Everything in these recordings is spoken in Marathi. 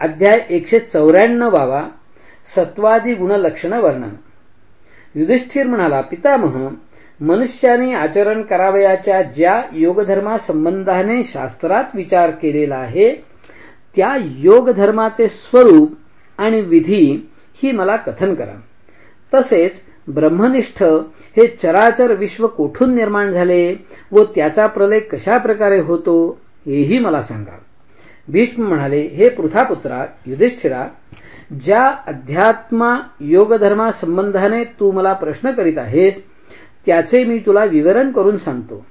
अध्याय एकशे चौऱ्याण्णवावा सत्वादी गुणलक्षण वर्णन. युधिष्ठिर म्हणाला पितामह मनुष्याने आचरण करावयाच्या ज्या योगधर्मासंबंधाने शास्त्रात विचार केलेला आहे त्या योगधर्माचे स्वरूप आणि विधी ही मला कथन करा. तसेच ब्रह्मनिष्ठ हे चराचर विश्व कोठून निर्माण झाले व त्याचा प्रलय कशा प्रकारे होतो हेही मला सांगा. भीष्म म्हणाले हे पृथापुत्रा युधिष्ठिरा ज्या अध्यात्मा योगधर्मा संबंधाने तू मला प्रश्न करीत आहेस त्याचे मी तुला विवरण करून सांगतो.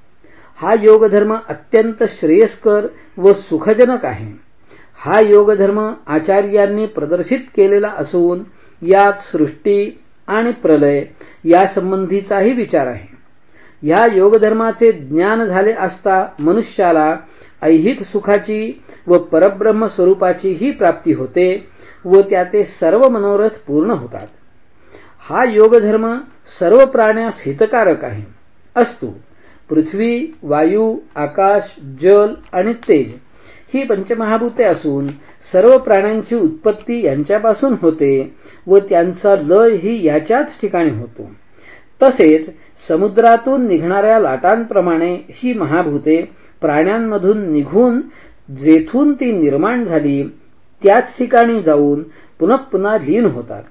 हा योगधर्म अत्यंत श्रेयस्कर व सुखजनक आहे. हा योगधर्म आचार्यांनी प्रदर्शित केलेला असून यात सृष्टी आणि प्रलय यासंबंधीचाही विचार आहे. या योगधर्माचे ज्ञान झाले असता मनुष्याला ऐहिक सुखाची व परब्रह्म स्वरूपाचीही प्राप्ती होते व त्याचे सर्व मनोरथ पूर्ण होतात. हा योगधर्म सर्व प्राण्यास हितकारक आहे. असतो पृथ्वी वायू आकाश जल आणि तेज ही पंचमहाभूते असून सर्व प्राण्यांची उत्पत्ती यांच्यापासून होते व त्यांचा लय ही याच्याच ठिकाणी होतो. तसेच समुद्रातून निघणाऱ्या लाटांप्रमाणे ही महाभूते प्राण्यांमधून निघून जेथून ती निर्माण झाली त्याच ठिकाणी जाऊन पुन्हा पुन्हा लीन होतात.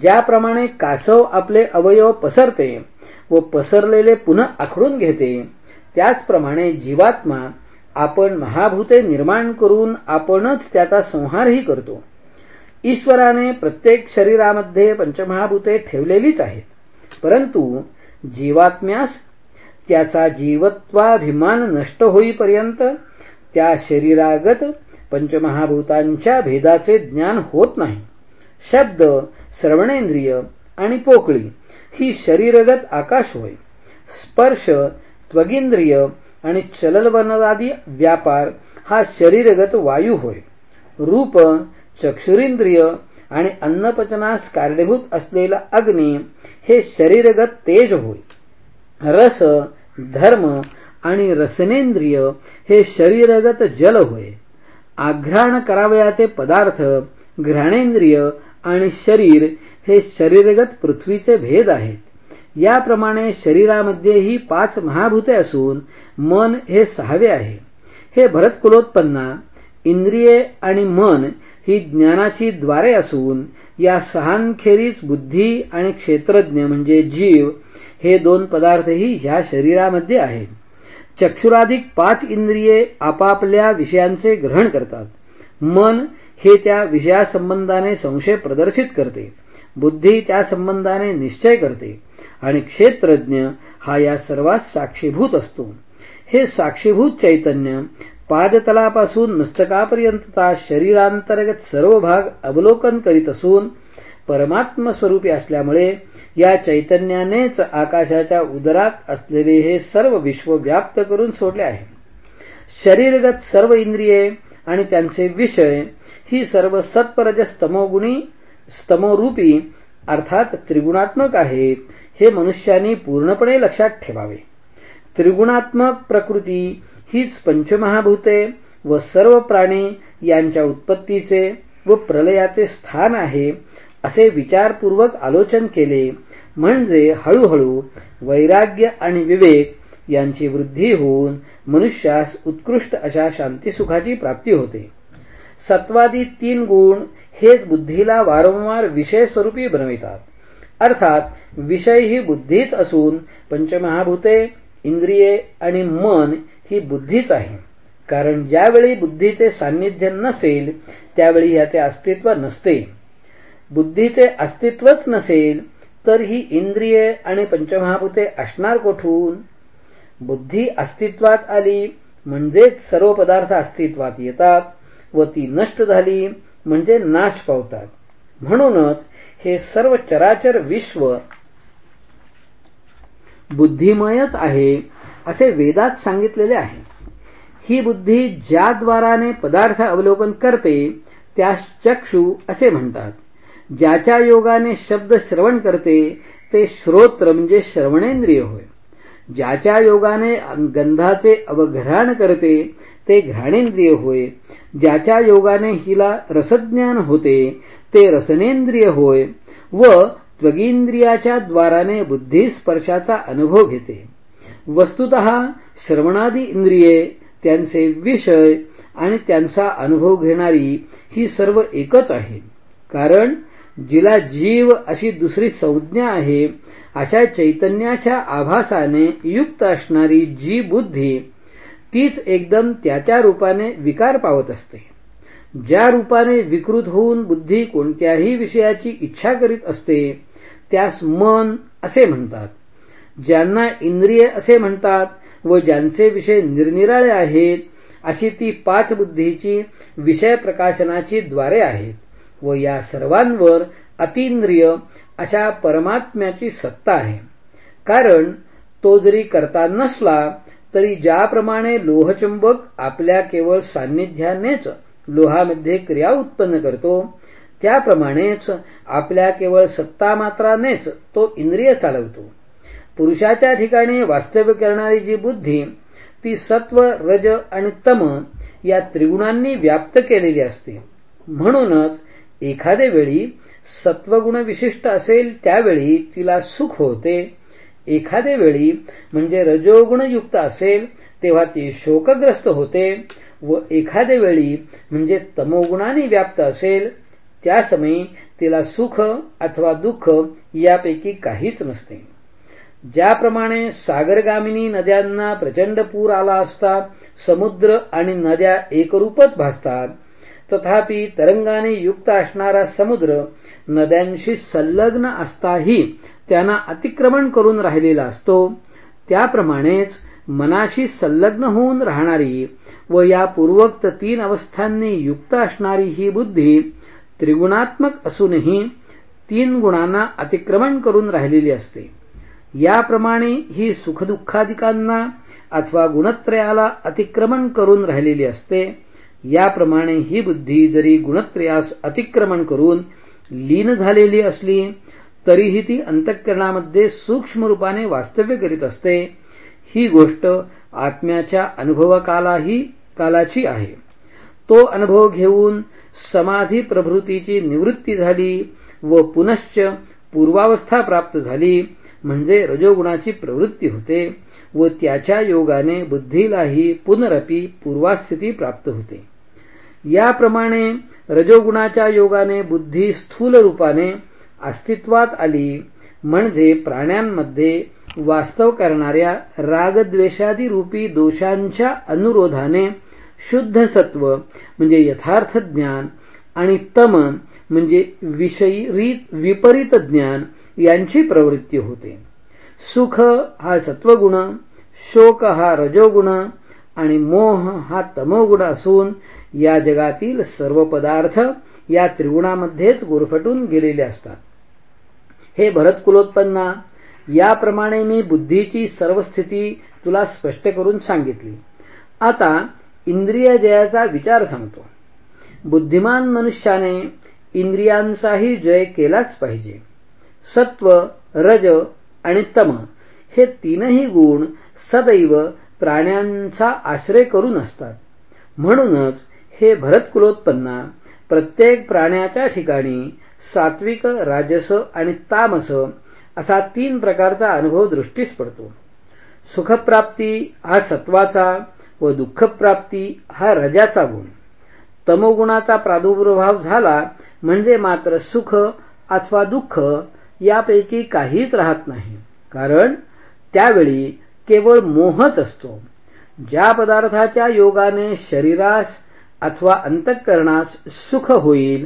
ज्याप्रमाणे कासव आपले अवयव पसरते व पसरलेले पुन्हा आखडून घेते त्याचप्रमाणे जीवात्मा आपण महाभूते निर्माण करून आपणच त्याचा संहारही करतो. ईश्वराने प्रत्येक शरीरामध्ये पंचमहाभूते ठेवलेलीच आहेत. परंतु जीवात्म्यास त्याचा जीवत्वाभिमान नष्ट होईपर्यंत त्या शरीरागत पंचमहाभूतांच्या भेदाचे ज्ञान होत नाही. शब्द श्रवणेंद्रिय आणि पोकळी ही शरीरगत आकाश होय. स्पर्श त्वगिंद्रिय आणि चललवनादी व्यापार हा शरीरगत वायू होय. रूप चक्षुरिंद्रिय आणि अन्नपचनास कारणीभूत असलेला अग्नी हे शरीरगत तेज होय. रस धर्म आणि रसनेंद्रिय हे शरीरगत जल होय. आघ्राण करावयाचे पदार्थ घ्राणेंद्रिय आणि शरीर हे शरीरगत पृथ्वीचे भेद आहेत. याप्रमाणे शरीरामध्येही पाच महाभूते असून मन हे सहावे आहे. हे भरतकुलोत्पन्ना इंद्रिये आणि मन ही ज्ञानाची द्वारे असून या सहांखेरीज बुद्धी आणि क्षेत्रज्ञ म्हणजे जीव हे दोन पदार्थही ह्या शरीरामध्ये आहेत. चक्षुराधिक पाच इंद्रिये आपापल्या विषयांचे ग्रहण करतात. मन हे त्या विषयासंबंधाने संशय प्रदर्शित करते. बुद्धी त्या संबंधाने निश्चय करते. आणि क्षेत्रज्ञ हा या सर्वात साक्षीभूत असतो. हे साक्षीभूत चैतन्य पादतलापासून मस्तकापर्यंतचा शरीरांतर्गत सर्व भाग अवलोकन करीत असून परमात्म स्वरूपी असल्यामुळे या चैतन्यानेच आकाशाच्या उदरात असलेले हे सर्व विश्व व्याप्त करून सोडले आहे. शरीरगत सर्व इंद्रिये आणि त्यांचे विषय ही सर्व सत्परज स्तमोगुणी स्तमोरूपी अर्थात त्रिगुणात्मक आहेत हे मनुष्याने पूर्णपणे लक्षात ठेवावे. त्रिगुणात्मक प्रकृती हीच पंचमहाभूते व सर्व प्राणी यांच्या उत्पत्तीचे व प्रलयाचे स्थान आहे असे विचारपूर्वक आलोचन केले म्हणजे हळूहळू वैराग्य आणि विवेक यांची वृद्धी होऊन मनुष्यास उत्कृष्ट अशा शांतीसुखाची प्राप्ती होते. सत्वादी तीन गुण हेच बुद्धीला वारंवार विषय स्वरूपी बनवितात. अर्थात विषय ही बुद्धीच असून पंचमहाभूते इंद्रिये आणि मन ही बुद्धीच आहे. कारण ज्यावेळी बुद्धीचे सान्निध्य नसेल त्यावेळी याचे अस्तित्व नसते. बुद्धीचे अस्तित्वच नसेल तर ही इंद्रिये आणि पंचमहाभूते असणार कोठून? बुद्धी अस्तित्वात आली म्हणजेच सर्व पदार्थ अस्तित्वात येतात व ती नष्ट झाली म्हणजे नाश पावतात. म्हणूनच हे सर्व चराचर विश्व बुद्धिमयच आहे असे वेदात सांगितलेले आहे. ही बुद्धी ज्याद्वाराने पदार्थ अवलोकन करते त्यास चक्षु असे म्हणतात. ज्याच्या योगाने शब्द श्रवण करते ते श्रोत्र म्हणजे श्रवणेंद्रिय होय. ज्याच्या योगाने गंधाचे अवघ्राण करते ते घ्राणेंद्रिय होय. ज्याच्या योगाने हिला रसज्ञान होते ते रसनेंद्रिय होय व त्वगींद्रियाच्या द्वाराने बुद्धी स्पर्शाचा अनुभव घेते. वस्तुत श्रवणादी इंद्रिये त्यांचे विषय आणि त्यांचा अनुभव घेणारी ही सर्व एकच आहे. कारण जिला जीव अशी दुसरी संज्ञा आहे अशा चैतन्याच्या आभासाने युक्त असणारी जी बुद्धी तीच एकदम त्या त्या रूपाने विकार पावत असते. ज्या रूपाने विकृत होऊन बुद्धी कोणत्याही विषयाची इच्छा करीत असते त्यास मन असे म्हणतात. ज्यांना इंद्रिय असे म्हणतात व ज्यांचे विषय निरनिराळे आहेत अशी ती पाच बुद्धीची विषय प्रकाशनाची द्वारे आहेत. व या सर्वांवर अतिंद्रिय अशा परमात्म्याची सत्ता आहे. कारण तो जरी करता नसला तरी ज्याप्रमाणे लोहचुंबक आपल्या केवळ सान्निध्यानेच लोहामध्ये क्रिया उत्पन्न करतो त्याप्रमाणेच आपल्या केवळ सत्ता मात्रानेच तो इंद्रिय चालवतो. पुरुषाच्या ठिकाणी वास्तव्य करणारी जी बुद्धी ती सत्व रज आणि तम या त्रिगुणांनी व्याप्त केलेली असते. म्हणूनच एखाद्या वेळी सत्वगुण विशिष्ट असेल त्यावेळी तिला सुख होते. एखाद्या वेळी म्हणजे रजोगुणयुक्त असेल तेव्हा ती शोकग्रस्त होते. व एखाद्या वेळी म्हणजे तमोगुणाने व्याप्त असेल त्या समयी तिला सुख अथवा दुःख यापैकी काहीच नसते. ज्याप्रमाणे सागरगामिनी नद्यांना प्रचंड पूर आला असता समुद्र आणि नद्या एकरूपच भासतात तथापि तरंगाने युक्त असणारा समुद्र नद्यांशी संलग्न असताही त्यांना अतिक्रमण करून राहिलेला असतो. त्याप्रमाणेच मनाशी संलग्न होऊन राहणारी व या पूर्वोक्त तीन अवस्थांनी युक्त असणारी ही बुद्धी त्रिगुणात्मक असूनही तीन गुणांना अतिक्रमण करून राहिलेली असते. याप्रमाणे ही सुखदुःखादिकांना अथवा गुणत्रयाला अतिक्रमण करून राहिलेली असते. याप्रमाणे ही बुद्धी जरी गुणत्रयास अतिक्रमण करून लीन झालेली असली तरीही ती अंतःकरणामध्ये सूक्ष्म रूपाने वास्तव्य करीत असते. ही गोष्ट आत्म्याच्या अनुभवकालाही कालाची आहे. तो अनुभव घेऊन समाधी प्रभृतीची निवृत्ती झाली व पुनश्च पूर्वावस्था प्राप्त झाली म्हणजे रजोगुणाची प्रवृत्ती होते. व त्याच्या योगाने बुद्धीलाही पुनरपी पूर्वास्थिती प्राप्त होते. याप्रमाणे रजोगुणाच्या योगाने बुद्धी स्थूल रूपाने अस्तित्वात आली म्हणजे प्राण्यांमध्ये वास्तव करणाऱ्या रागद्वेषादी रूपी दोषांच्या अनुरोधाने शुद्ध सत्व म्हणजे यथार्थ ज्ञान आणि तम म्हणजे विषयी विपरीत ज्ञान यांची प्रवृत्ती होते. सुख हा सत्वगुण शोक हा रजोगुण आणि मोह हा तमोगुण असून या जगातील सर्व पदार्थ या त्रिगुणामध्येच गुरफटून गेलेले असतात. हे भरत कुलोत्पन्ना याप्रमाणे मी बुद्धीची सर्व स्थिती तुला स्पष्ट करून सांगितली. आता इंद्रिय जयाचा विचार सांगतो. बुद्धिमान मनुष्याने इंद्रियांचाही जय केलाच पाहिजे. सत्व रज आणि तम हे तीनही गुण सदैव प्राण्यांचा आश्रय करून असतात. म्हणूनच हे भरतकुलोत्पन्ना प्रत्येक प्राण्याच्या ठिकाणी सात्विक राजस आणि तामस असा तीन प्रकारचा अनुभव दृष्टीस पडतो. सुखप्राप्ती हा सत्वाचा व दुःखप्राप्ती हा रजाचा गुण. तमोगुणाचा प्रादुर्भाव झाला म्हणजे मात्र सुख अथवा दुःख यापैकी काहीच राहत नाही. कारण त्यावेळी केवळ मोहच असतो. ज्या पदार्थाच्या योगाने शरीरास अथवा अंतःकरणास सुख होईल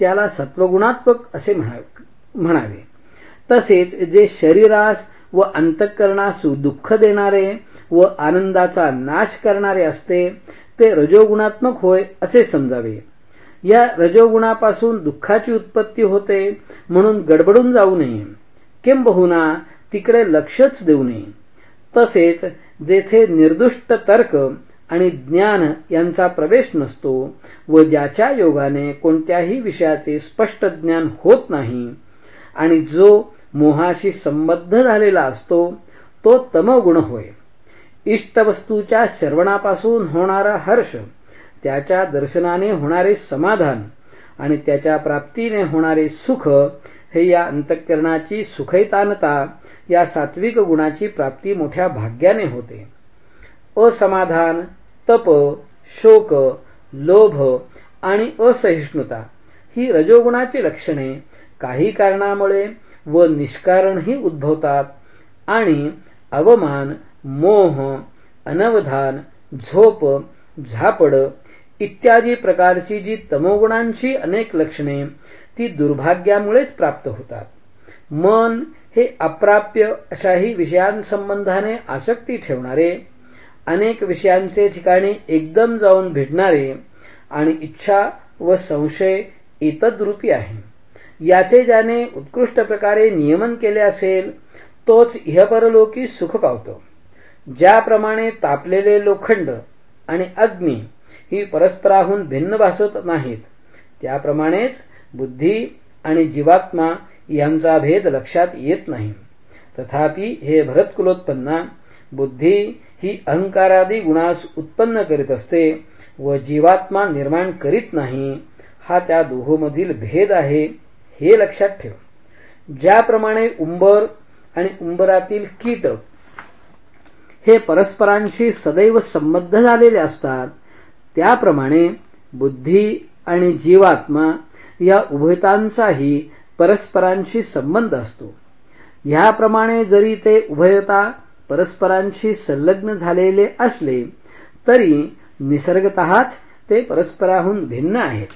त्याला सत्वगुणात्मक असे म्हणावे तसेच जे शरीरास व अंतःकरणास दुःख देणारे व आनंदाचा नाश करणारे असते ते रजोगुणात्मक होय असे समजावे. या रजोगुणापासून दुःखाची उत्पत्ती होते म्हणून गडबडून जाऊ नये. किंबहुना तिकडे लक्षच देऊ नये. तसेच जेथे निर्दुष्ट तर्क आणि ज्ञान यांचा प्रवेश नसतो व ज्याच्या योगाने कोणत्याही विषयाचे स्पष्ट ज्ञान होत नाही आणि जो मोहाशी संबद्ध झालेला असतो तो तमगुण होय. इष्टवस्तूच्या श्रवणापासून होणारा हर्ष त्याच्या दर्शनाने होणारे समाधान आणि त्याच्या प्राप्तीने होणारे सुख हे या अंतःकरणाची सुखैतानता या सात्विक गुणाची प्राप्ती मोठ्या भाग्याने होते. असमाधान तप शोक लोभ आणि असहिष्णुता ही रजोगुणाची लक्षणे काही कारणामुळे व निष्कारणही उद्भवतात आणि अवमान मोह अनवधान झोप झापड इत्यादी प्रकारची जी तमोगुणांची अनेक लक्षणे ती दुर्भाग्यामुळेच प्राप्त होतात. मन हे अप्राप्य अशाही विषयांसंबंधाने आसक्ती ठेवणारे अनेक विषयांचे ठिकाणी एकदम जाऊन भिडणारे आणि इच्छा व संशय इतद्रूपी आहे. याचे ज्याने उत्कृष्ट प्रकारे नियमन केले असेल तोच इहपरलोकी सुख पावतो. ज्याप्रमाणे तापलेले लोखंड आणि अग्नी ही परस्पराहून भिन्न भासत नाहीत त्याप्रमाणेच बुद्धी आणि जीवात्मा यांचा भेद लक्षात येत नाही. तथापि हे भरतकुलोत्पन्ना बुद्धी ही अहंकारादी गुणास उत्पन्न करीत असते व जीवात्मा निर्माण करीत नाही हा त्या दोहोमधील भेद आहे हे लक्षात ठेव. ज्याप्रमाणे उंबर आणि उंबरातील कीट हे परस्परांशी सदैव संबद्ध झालेले असतात त्याप्रमाणे बुद्धी आणि जीवात्मा या उभयतांचाही परस्परांशी संबंध असतो. ह्याप्रमाणे जरी ते उभयता परस्परांशी संलग्न झालेले असले तरी निसर्गतःच ते परस्पराहून भिन्न आहेत.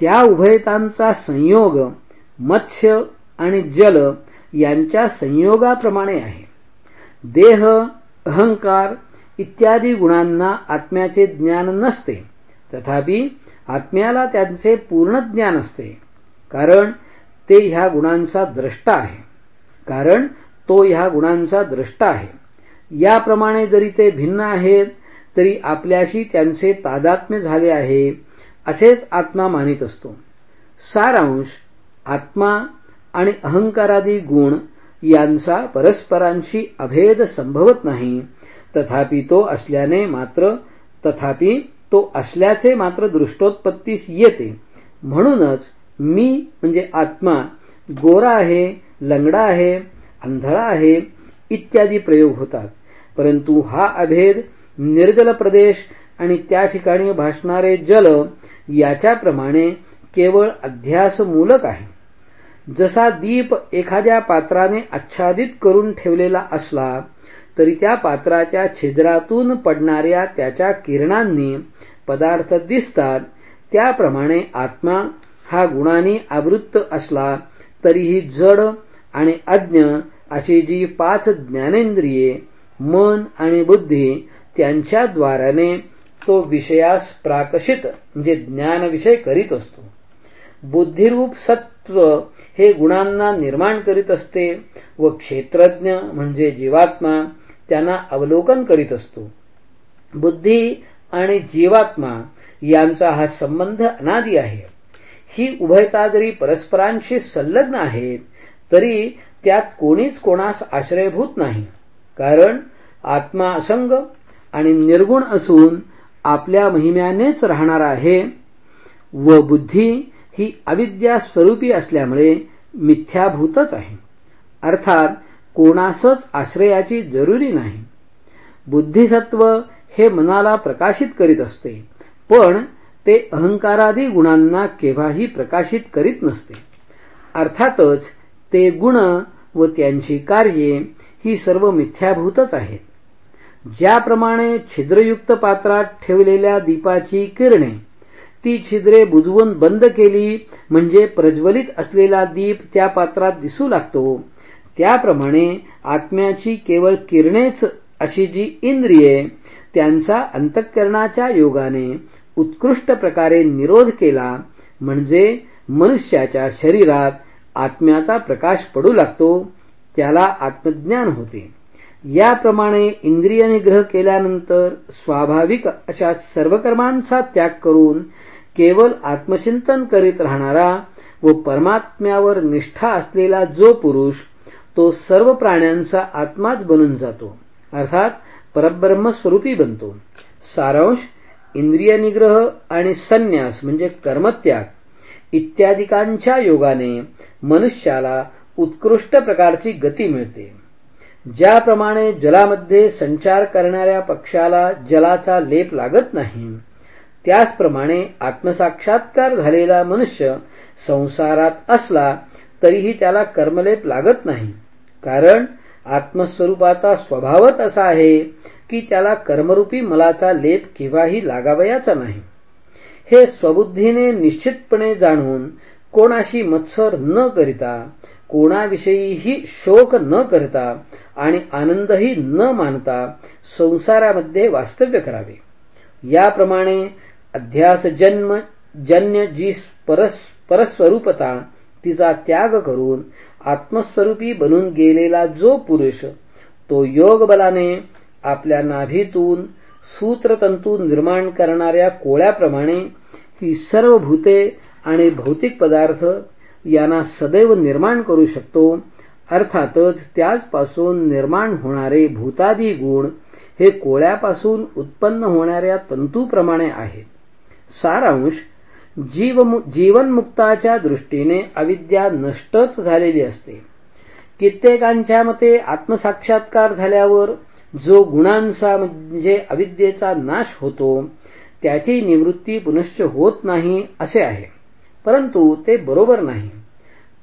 त्या उभयतांचा संयोग मत्स्य आणि जल यांच्या संयोगाप्रमाणे आहे. देह अहंकार इत्यादी गुणांना आत्म्याचे ज्ञान नसते. तथापि आत्म्याला त्यांचे पूर्ण ज्ञान असते. कारण ते ह्या गुणांचा द्रष्टा आहे. कारण तो ह्या गुणांचा द्रष्टा आहे. याप्रमाणे जरी ते भिन्न आहेत तरी आपल्याशी त्यांचे तादात्म्य झाले आहे असेच आत्मा मानित असतो. सारांश आत्मा आणि अहंकारादी गुण यांचा परस्परांशी अभेद संभवत नाही. तथापि तो असल्याने मात्र तथापि तो असल्याचे मात्र दृष्टोत्पत्तीस येते. म्हणूनच मी म्हणजे आत्मा गोरा आहे लंगडा आहे अंधळा आहे इत्यादी प्रयोग होतात. परंतु हा अभेद निर्जल प्रदेश आणि त्या ठिकाणी भासणारे जल याच्याप्रमाणे केवळ अध्यासमूलक आहे. जसा दीप एखाद्या पात्राने आच्छादित करून ठेवलेला असला तरी त्या पात्राच्या छिद्रातून पडणाऱ्या त्याच्या किरणांनी पदार्थ दिसतात. त्याप्रमाणे आत्मा हा गुणांनी आवृत्त असला तरीही जड आणि अज्ञ अशी जी पाच ज्ञानेंद्रिये मन आणि बुद्धी त्यांच्या द्वाराने तो विषयास प्राकशित म्हणजे ज्ञानविषय करीत असतो. बुद्धिरूप सत्व हे गुणांना निर्माण करीत असते व क्षेत्रज्ञ म्हणजे जीवात्मा त्यांना अवलोकन करीत असतो. बुद्धी आणि जीवात्मा यांचा हा संबंध अनादी आहे. ही उभयता जरी परस्परांशी संलग्न आहेत तरी त्यात कोणीच कोणास आश्रयभूत नाही. कारण आत्मा असंग आणि निर्गुण असून आपल्या महिम्यानेच राहणार आहे व बुद्धी ही अविद्या स्वरूपी असल्यामुळे मिथ्याभूतच आहे. अर्थात कोणासच आश्रयाची जरुरी नाही. बुद्धिसत्व हे मनाला प्रकाशित करीत असते पण ते अहंकारादी गुणांना केव्हाही प्रकाशित करीत नसते. अर्थातच ते गुण व त्यांची कार्ये ही सर्व मिथ्याभूतच आहेत. ज्याप्रमाणे छिद्रयुक्त पात्रात ठेवलेल्या दीपाची किरणे ती छिद्रे बुजवून बंद केली म्हणजे प्रज्वलित असलेला दीप त्या पात्रात दिसू लागतो त्याप्रमाणे आत्म्याची केवळ किरणेच अशी जी इंद्रिये त्यांचा अंतःकरणाच्या योगाने उत्कृष्ट प्रकारे निरोध केला म्हणजे मनुष्याच्या शरीरात आत्म्याचा प्रकाश पडू लागतो त्याला आत्मज्ञान होते. याप्रमाणे इंद्रिय निग्रह केल्यानंतर स्वाभाविक अशा सर्व कर्मांचा त्याग करून केवळ आत्मचिंतन करीत राहणारा व परमात्म्यावर निष्ठा असलेला जो पुरुष तो सर्व प्राण्यांचा आत्माच बनून जातो. अर्थात परब्रह्मस्वरूपी बनतो. सारांश इंद्रिय निग्रह आणि संन्यास म्हणजे कर्मत्याग. इत्यादिकांच्या योगाने मनुष्याला उत्कृष्ट प्रकारची गती मिळते. ज्याप्रमाणे जलामध्ये संचार करणाऱ्या पक्षाला जलाचा लेप लागत नाही त्याचप्रमाणे आत्मसाक्षात्कार झालेला मनुष्य संसारात असला तरीही त्याला कर्मलेप लागत नाही. कारण आत्मस्वरूपाचा स्वभावच असा आहे की त्याला कर्मरूपी मलाचा लेप केव्हाही लागावयाचा नाही. हे स्वबुद्धीने निश्चितपणे जाणून कोणाशी मत्सर न करिता कोणाविषयीही शोक न करता आणि आनंदही न मानता संसारामध्ये वास्तव्य करावे. याप्रमाणे अध्यास जन्म जन्य जी परस परस्वरूपता तिचा त्याग करून आत्मस्वरूपी बनून गेलेला जो पुरुष तो योग बलाने आपल्या नाभीतून सूत्रतंतू निर्माण करणाऱ्या कोळ्याप्रमाणे ही सर्व भूते आणि भौतिक पदार्थ यांना सदैव निर्माण करू शकतो. अर्थातच त्याचपासून निर्माण होणारे भूतादी गुण हे कोळ्यापासून उत्पन्न होणाऱ्या तंतूप्रमाणे आहेत. सारांश जीव जीवनमुक्ताच्या दृष्टीने अविद्या नष्टच झालेली असते. कित्येकांच्या मते आत्मसाक्षात्कार झाल्यावर जो गुणांचा म्हणजे अविद्येचा नाश होतो त्याची निवृत्ती पुनश्च होत नाही असे आहे. परंतु ते बरोबर नाही.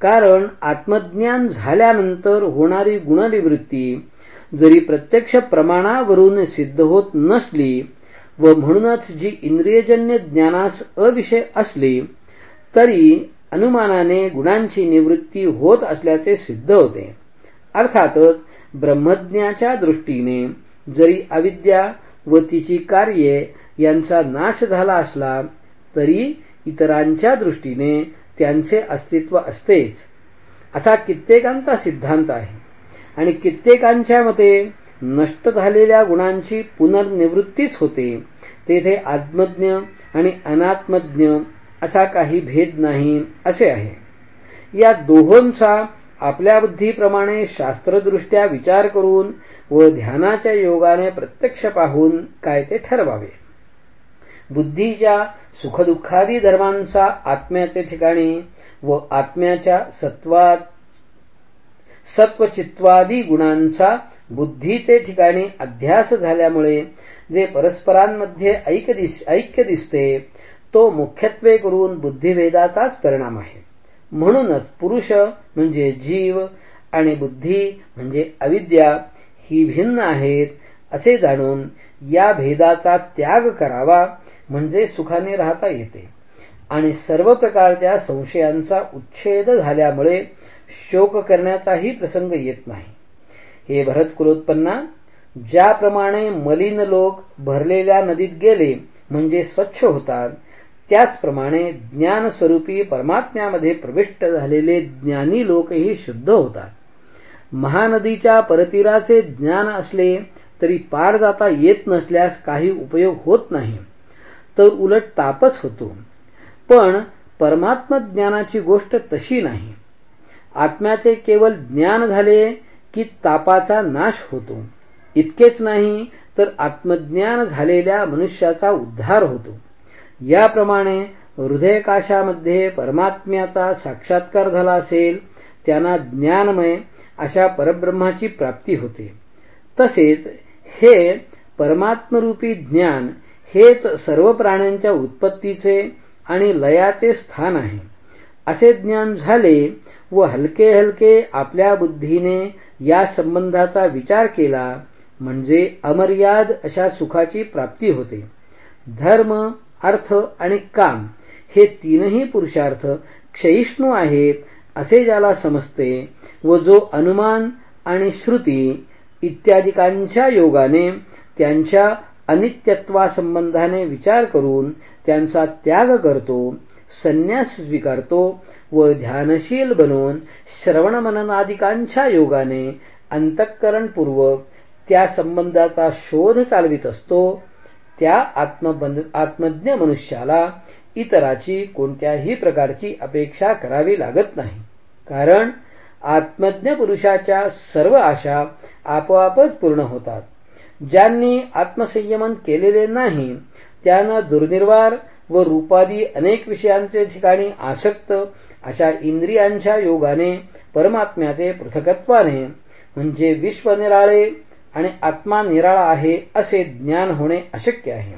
कारण आत्मज्ञान झाल्यानंतर होणारी गुणनिवृत्ती जरी प्रत्यक्ष प्रमाणावरून सिद्ध होत नसली व म्हणूनच जी इंद्रियजन्य ज्ञानास अविषय असली तरी अनुमानाने गुणांची निवृत्ती होत असल्याचे सिद्ध होते. अर्थातच ब्रह्मज्ञाच्या दृष्टीने जरी अविद्या व तिची कार्ये यांचा नाश झाला असला तरी इतरांच्या दृष्टीने त्यांचे अस्तित्व असतेच. असा कित्येकांचा सिद्धांत आहे. आणि कित्येकांच्या मते नष्ट झालेल्या गुणांची पुनर्निवृत्तीच होते. तेथे आत्मज्ञ आणि अनात्मज्ञ असा काही भेद नाही असे आहे. या दोहोंचा आपल्या बुद्धीप्रमाणे शास्त्रदृष्ट्या विचार करून व ध्यानाच्या योगाने प्रत्यक्ष पाहून काय ते ठरवावे. बुद्धीच्या सुखदुःखादी धर्मांचा आत्म्याचे ठिकाणी व आत्म्याच्या सत्वात सत्वचित्वादी गुणांचा बुद्धीचे ठिकाणी अध्यास झाल्यामुळे जे परस्परांमध्ये ऐक्य दिसते तो मुख्यत्वे करून बुद्धिभेदाचाच परिणाम आहे. म्हणूनच पुरुष म्हणजे जीव आणि बुद्धी म्हणजे अविद्या ही भिन्न आहेत असे जाणून या भेदाचा त्याग करावा म्हणजे सुखाने राहता येते. आणि सर्व प्रकारच्या संशयांचा उच्छेद झाल्यामुळे शोक करण्याचाही प्रसंग येत नाही. हे भरत कुलोत्पन्ना ज्याप्रमाणे मलिन लोक भरलेल्या नदीत गेले म्हणजे स्वच्छ होतात त्याचप्रमाणे ज्ञानस्वरूपी परमात्म्यामध्ये प्रविष्ट झालेले ज्ञानी लोकही शुद्ध होतात. महानदीच्या परतीराचे ज्ञान असले तरी पार जाता येत नसल्यास काही उपयोग होत नाही. तर उलट तापच होतो. पण परमात्म ज्ञानाची गोष्ट तशी नाही. आत्म्याचे केवळ ज्ञान झाले की तापाचा नाश होतो. इतकेच नाही तर आत्मज्ञान झालेल्या मनुष्याचा उद्धार होतो. याप्रमाणे हृदयकाशामध्ये परमात्म्याचा साक्षात्कार झाला असेल त्यांना ज्ञानमय अशा परब्रह्माची प्राप्ती होते. तसेच हे परमात्मरूपी ज्ञान हेच सर्व प्राण्यांच्या उत्पत्तीचे आणि लयाचे स्थान आहे. असे ज्ञान झाले व हलके हलके आपल्या बुद्धीने या संबंधाचा विचार केला म्हणजे अमर्याद अशा सुखाची प्राप्ती होते. धर्म अर्थ आणि काम हे तीनही पुरुषार्थ क्षयिष्णू आहेत असे ज्याला समजते व जो अनुमान आणि श्रुती इत्यादिकांच्या योगाने त्यांच्या अनित्यत्वासंबंधाने विचार करून त्यांचा त्याग करतो संन्यास स्वीकारतो व ध्यानशील बनवून श्रवण मननादिकांच्या योगाने अंतःकरणपूर्वक त्या संबंधाचा शोध चालवित असतो त्या आत्मज्ञ मनुष्याला इतराची कोणत्याही प्रकारची अपेक्षा करावी लागत नाही. कारण आत्मज्ञ पुरुषाच्या सर्व आशा आपोआपच पूर्ण होतात. ज्यांनी आत्मसंयमन केलेले नाही त्यांना दुर्निर्वार व रूपादी अनेक विषयांचे ठिकाणी आसक्त अशा इंद्रियांच्या योगाने परमात्म्याचे पृथकत्वाने म्हणजे विश्व निराळे आणि आत्मा निराळा आहे असे ज्ञान होणे अशक्य आहे.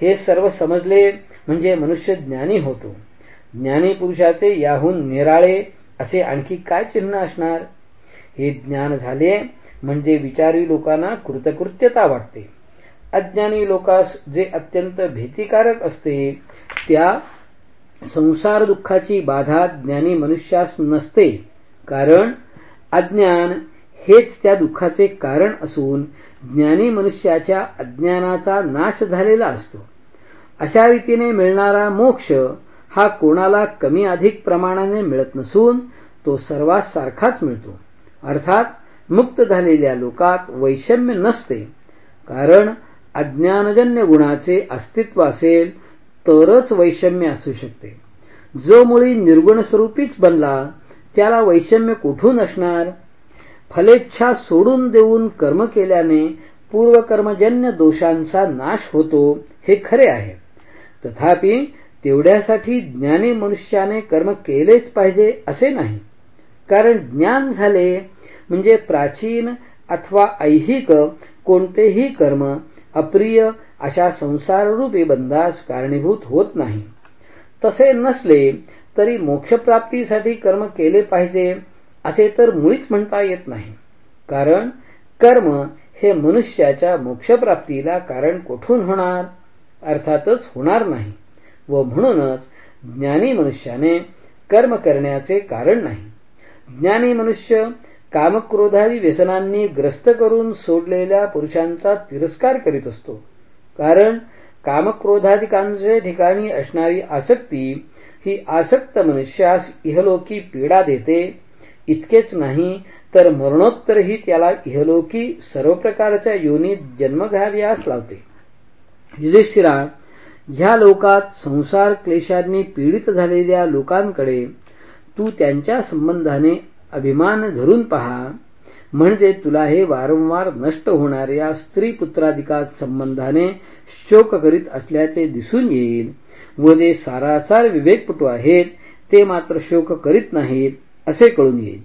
हे सर्व समजले म्हणजे मनुष्य ज्ञानी होतो. ज्ञानी पुरुषाचे याहून निराळे असे आणखी काय चिन्ह असणार? हे ज्ञान झाले म्हणजे विचारी लोकांना कृतकृत्यता वाटते. अज्ञानी लोकास जे अत्यंत भीतिकारक असते त्या संसार दुःखाची बाधा ज्ञानी मनुष्यास नसते. कारण अज्ञान हेच त्या दुःखाचे कारण असून ज्ञानी मनुष्याच्या अज्ञानाचा नाश झालेला असतो. अशा रीतीने मिळणारा मोक्ष हा कोणाला कमी अधिक प्रमाणाने मिळत नसून तो सर्वात सारखाच मिळतो. अर्थात मुक्त झालेल्या लोकात वैषम्य नसते. कारण अज्ञानजन्य गुणाचे अस्तित्व असेल तरच वैषम्य असू शकते. जो मुळी निर्गुण स्वरूपीच बनला त्याला वैषम्य कुठून असणार? फलेच्छा सोडून देऊन कर्म केल्याने पूर्वकर्मजन्य दोषांचा नाश होतो हे खरे आहे. तथापि तेवढ्यासाठी ज्ञानी मनुष्याने कर्म केलेच पाहिजे असे नाही. कारण ज्ञान झाले म्हणजे प्राचीन अथवा ऐहिक कोणतेही कर्म अप्रिय अशा संसाररूपी बंधास कारणीभूत होत नाही. तसे नसले तरी मोक्षप्राप्तीसाठी कर्म केले पाहिजे असे तर मुळीच म्हणता येत नाही. कारण कर्म हे मनुष्याच्या मोक्षप्राप्तीला कारण कोठून होणार? अर्थातच होणार नाही व म्हणूनच ज्ञानी मनुष्याने कर्म करण्याचे कारण नाही. ज्ञानी मनुष्य कामक्रोधादी व्यसनांनी ग्रस्त करून सोडलेल्या पुरुषांचा तिरस्कार करीत असतो. कारण कामक्रोधादिकांचे ठिकाणी असणारी आसक्ती ही आसक्त मनुष्यास इहलोकी पीडा देते. इतकेच नाही तर मरणोत्तरही त्याला इहलोकी सर्व प्रकारच्या योनीत जन्म घ्याव्यास लावते. युधिष्ठिरा ह्या लोकात संसार क्लेशांनी पीडित झालेल्या लोकांकडे तू त्यांच्या संबंधाने अभिमान धरून पहा. म्हणजे तुला हे वारंवार नष्ट होणाऱ्या स्त्री पुत्राधिकात संबंधाने शोक करीत असल्याचे दिसून येईल. व जे सारासार विवेकपटू आहेत ते मात्र शोक करीत नाहीत असे कळून येईल.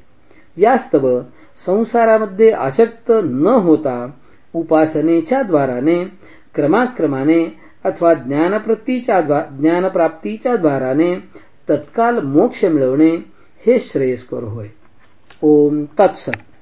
यास्तव संसारामध्ये आसक्त न होता उपासनेच्या द्वाराने क्रमाक्रमाने अथवा ज्ञानप्रतीच्या ज्ञानप्राप्तीच्या द्वाराने तत्काल मोक्ष मिळवणे हे श्रेयस्कर होय. Um, ओम तत्सत